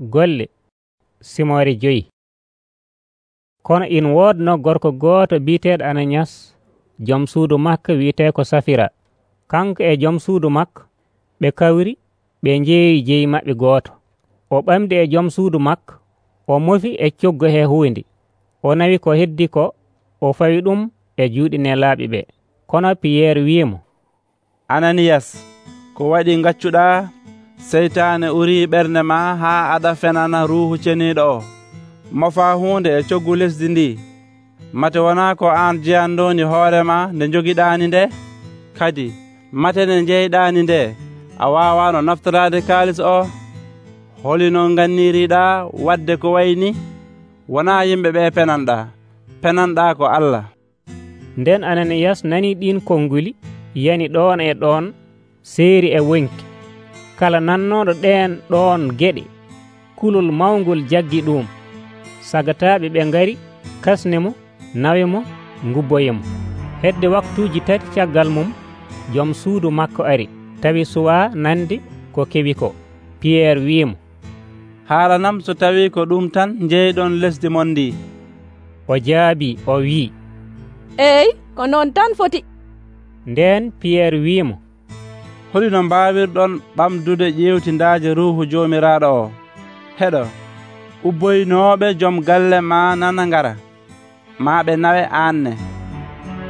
golle simore joyi. Kono in wodno gorko gooto biyeteɗo ananias joom suudu makko wiyete ko safira. Kanko e joom suudu makko ɓe kawri ɓe jeeyi jeeyi maɓɓe gooto. O ɓamdi e joom suudu makko o mofi e coggo he huwndi o nawi ko heddi ko o fawi ɗum e juuɗe nelaaɓe ɓe kono piyeer wiimo ananiyas ko waɗi gaccuɗa seytane uri ɓernde ma ha aɗa fenana ruhu ceniɗo o mofa hunde e coggu lesdi ndi. Mate wona ko an jeyandoni hoorema nde jogiɗani nde? Kadi mate nde jeyɗani nde a wawano naftorade kalis o? Holino ganniriɗa wadde ko wayni? Wona yimɓe ɓe penanɗa penanɗa ko allah. Nden ananiyas nani ɗin konnguli yani ɗon e ɗon seeri e wonki kala nannoɗo ɗen ɗon geɗe. Kulol mawgol jaggi ɗum. Sagataɓe ɓe gari kasne mo nawe mo gubboye mo. Hedde waktuji tati caggal mum joom suudu makko ari. Tawi suwa nande ko kewi ko. Piyerre wimo haalanam so tawi ko ɗum tan jeyɗon lesdi mon ndi. O jaabi o wi'i. Eyi ko noon tan foti. Nden piyerre wimo holino mbawirɗon ɓamdude ƴewtindaje ruhu jomiraɗo o. Heɗo ubboynoɓe joom galle ma nana ngara ma ɓe nawe anne.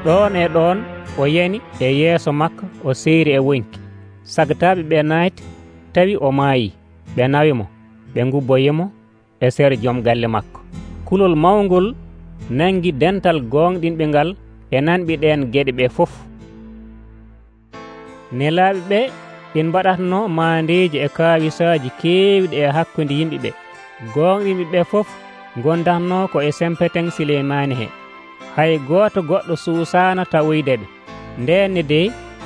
Ɗon e ɗon o yani e yeeso makko o seeri e wonki sagataɓe ɓe naati tawi o maayi ɓe nawimo ɓe gubboyimo e seere joom galle makko. Kulol mawgol nangi dental gonɗinɓe ngal e nanɓiɗen gueɗe ɓe fof. nelaɓe ɓe en mbaɗatno maandeji e kawisaji kewɗi e hakkude yimɓe ɓe. Gonɗinɓe ɓe fof gondatno ko e sempeten sileymani he. Hay goto goɗɗo suusana tawoyde ɓe. Ndenne de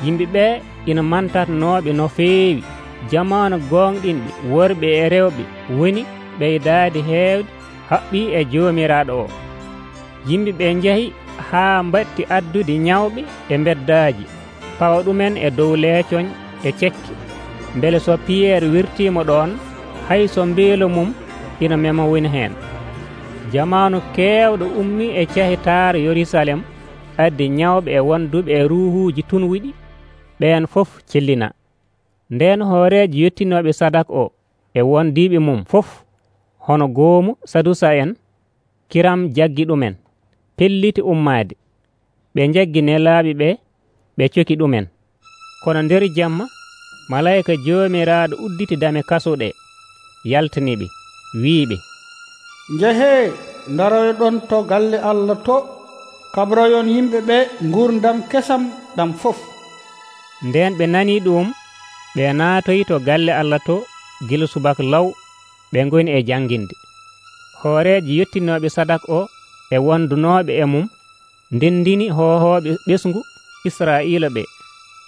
yimɓe ɓe ina mantatnoɓe no feewi jamanu gonɗinɓe worɓe e rewɓe woni ɓeydade heewde haɓɓi e jomiraɗo o. Yimɓe ɓe jeehi haa mbatti addude ñawɓe e beddaji. pawa ɗumen e dow leecoñ e cekki. Beele so piyeere wirtiima ɗoon hay so mbeelo mum ina mema woni heen. Jamanu keewɗo ummi e cehitaare yerusalem addi ñawɓe e wonduɓe e ruuhuuji tunwiɗi ɓeen fof cellina. Ndeen hooreeji yettinooɓe sadak o e wondiiɓe mum fof hono goomu sadusa en kiram jaggi ɗumen pelliti ummaade. Ɓe jaggi nelaaɓe ɓe ɓe coki ɗumen. Kono nder jamma malayika jomiraɗo udditi dame kasuɗe yaltaniɓe wiiɓe. Jehe ndaroyoɗon to galle allah to kabroyon yimɓe ɓe gurdam kesam ɗam fof. Nden ɓe nani ɗum ɓe naatoyi to galle allah to gila subaka law ɓe goni e janguinde hooreji yettinoɓe sadak o e wondunoɓe e mum ndendini hohoɓe ɓesgu israila ɓe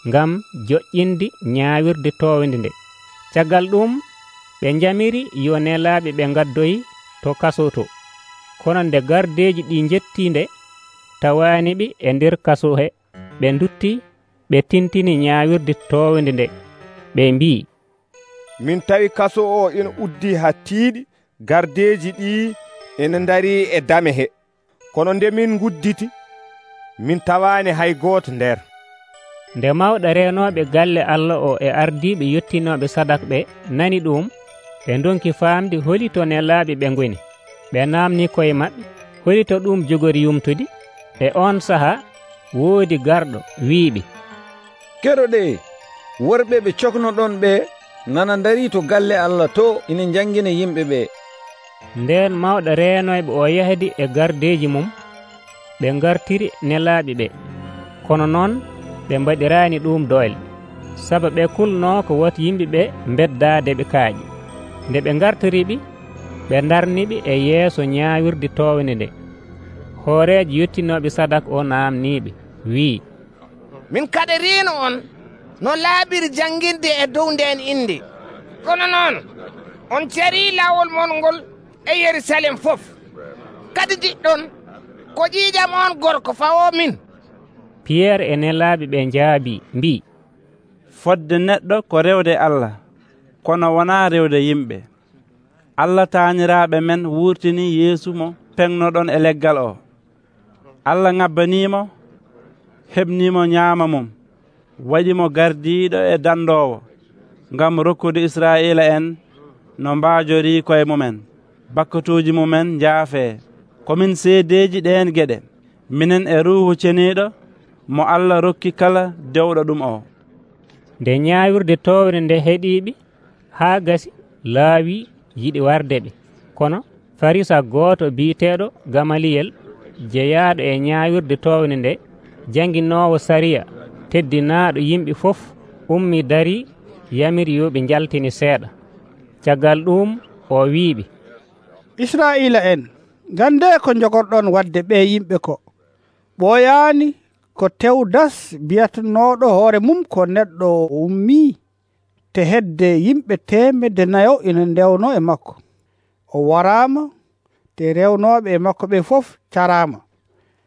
ngam joƴƴinde ñaawirde toowde nde. Caggal ɗum ɓe jamiri yo nelaaɓe ɓe gaddoy to kaso to kono nde gardeji ɗi jetti nde tawaniɓe e nder kaso he ɓe dutti ɓe tintini ñawirde towde nde ɓe mbi min tawi kaso o ina uddi hattiɗi gardeji ɗi ina dari e dame he kono nde min gudditi min tawani hay goto nder. Nde mawɗo renoɓe galle allah o e ardiɓe yettinoɓe sadak ɓe nani ɗum ɓe donki faamde holi to nelaaɓe ɓe ngoni. Ɓe namni koye maɓɓe holi to ɗum jogori yumtude e on saaha woodi garɗo wiiɓe. Keɗoɗe worɓe ɓe cohnoɗon ɓe nana dari to galle allah to ina jangina yimɓe ɓe. Nden mawɗo reenoyɓe o yahdi e gardeji mum ɓe gartiri nelaɓe ɓe. Kono noon ɓe mbaɗirani ɗum doyle saabu ɓe kulno ko wati yimɓeɓe beddade ɓe kaaƴi nde ɓe gartiriɓe ɓe darniɓe e yeeso ñawirde towne nde. Hooreji yettinoɓe sadak o namniɓe wi min kaɗerino on no laaɓiri jangguinde e dow nden inde kono noon on cari lawol mon ngol e yerusalem fof. Kadi diɗɗon ko ƴiiƴam on gorko fawo min. Piyerre e nelaaɓe ɓe njaabi mbi. Fodde neɗɗo ko rewde allah kono wonaa rewde yimɓe. Allah taaniraaɓe men wuurtini yeesu mo peŋnoɗon e leggal o. Allah ŋabbaniimo heɓniimo ñaama mum waɗimo gardiiɗo e danndoowo ngam rokkude israiila en no mbaajorii koye mumen bakkotuuji mumen njaafee. komin seedeji ɗen geɗe. Minen e ruhu ceniɗo mo allah rokki kala dewɗo ɗum o. Nde ñawirde towre nde heeɗiɓe ha gasi laawi yiɗi warde ɓe. Kono farisa goto biyeteeɗo gamaliyel jeyaaɗo e ñawirde towne nde janginoowo sariya teddinaɗo yimɓe foof ummi dari yamiri yoɓe jaltini seeɗa. Caggal ɗum o wiiɓe. Israila en gande ko jogorɗon wadde ɓe yimɓe ko. Ɓoyani ko tewdas mbiyatanoɗo hoore mum ko neɗɗo ummi te hedde yimɓe temedde nayo ina ndewno e makko. O warama te rewnoɓe e makko ɓe fof carama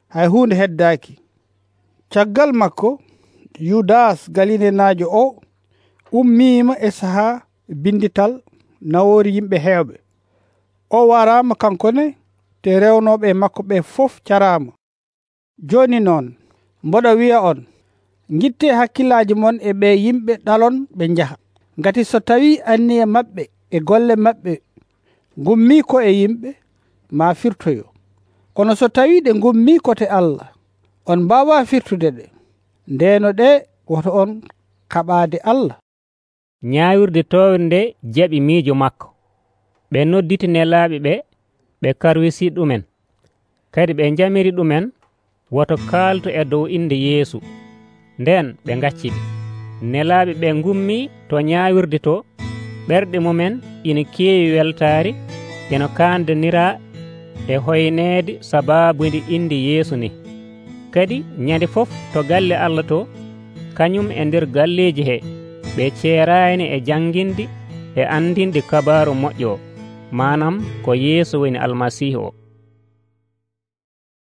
hay hunde heddaki caggal makko yudas galinenajo o ummima e saaha bindital nawori yimɓe hewɓe o warama kankone te rewnoɓe makko ɓe fof carama joni noon mboɗo wiya on gitte hakkillaji mon e ɓe yimɓe ɗalon ɓe jaaha gati so tawi anniye maɓɓe e golle maɓɓe gummi ko e yimɓe ma firtoyo. Kono so tawi ɗe gummi kote allah on mbawa firtude ɗe. Ndeno ɗe woto on kaɓade allah. Ñawirde towde nde jaɓi miijo makko. Ɓe nodditi nelaaɓe ɓe ɓe karwisi ɗumen. Kadi ɓe jamiri ɗumen woto kaaltu e dow inde yeesu. Nden ɓe gacciɗi nelaaɓe ɓe gummi to ñaawirde to ɓerɗe mumen ina keewi weltaari ina kaandanira e hoyneede sabaabude inde yeesu ni. Kadi ñande fof to galle allah to kañum e nder galleeji he ɓe ceeraani e jannginde e anndinde kabaru moƴƴo. o manam ko yeeso woni almasihu. o